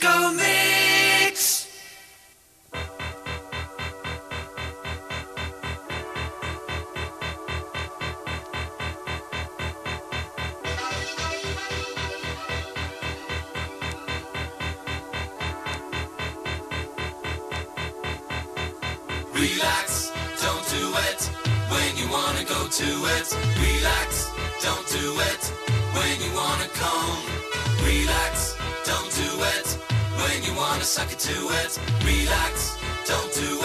Disco Mix. Relax, don't do it when you wanna go to it. Relax, don't do it when you wanna come. Relax, don't do it when you wanna suck it to it. Relax, don't do